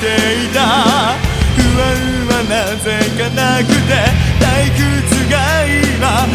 ていた。不安はなぜかなくて退屈が今